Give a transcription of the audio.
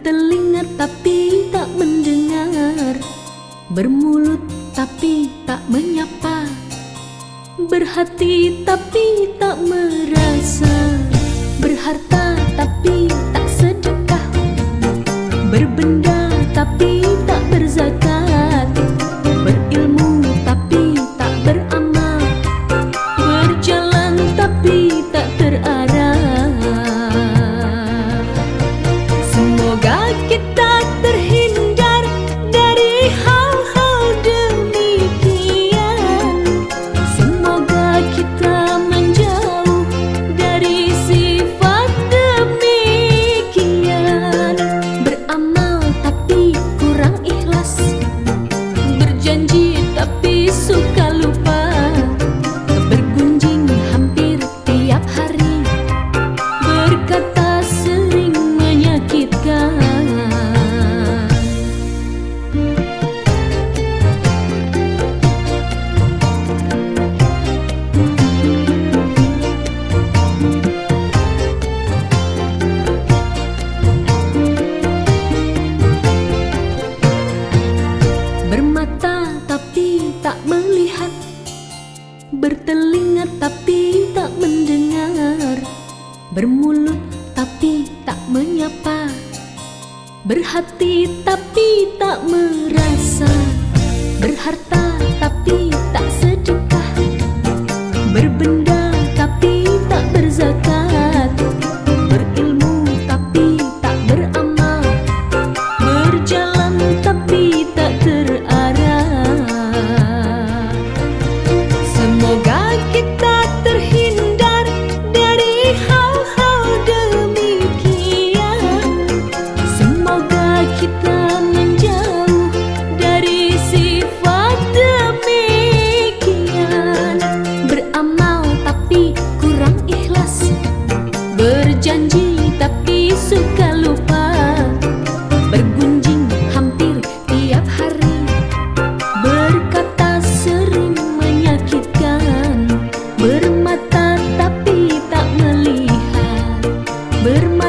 Telinga tapi tak mendengar. Bermulut tapi tak menyapa. Berhati tapi tak merasa. Berharta tapi tak sedekah. Berbenda Berjanji tapi suka lupa. Bergunjing hampir tiap hari. Berkata sering menyakitkan. Bermata Bertelinga tapi tak mendengar. Bermulut tapi tak menyapa. Berhati tapi tak merasa. Berharta janji tapi suka lupa. Bergunjing hampir tiap hari. Berkata sering menyakitkan. Bermata tapi tak melihat. Bermata